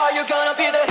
Are you gonna be there?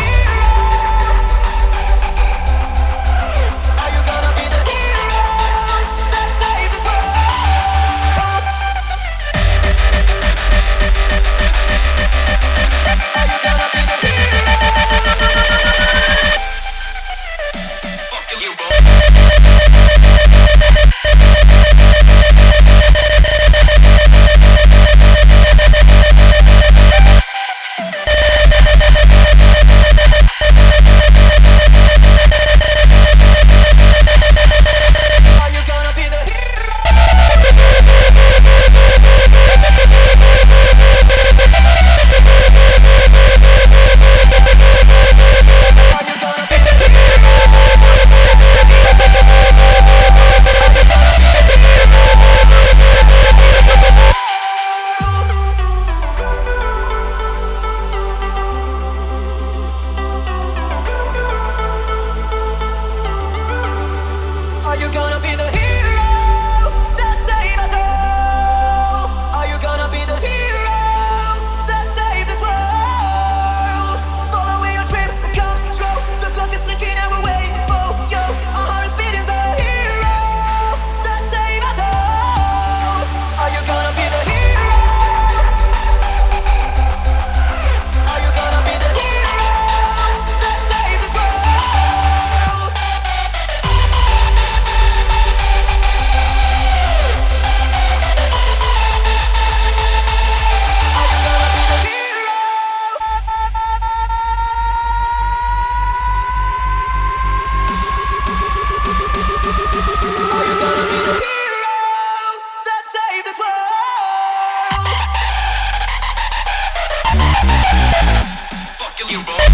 you.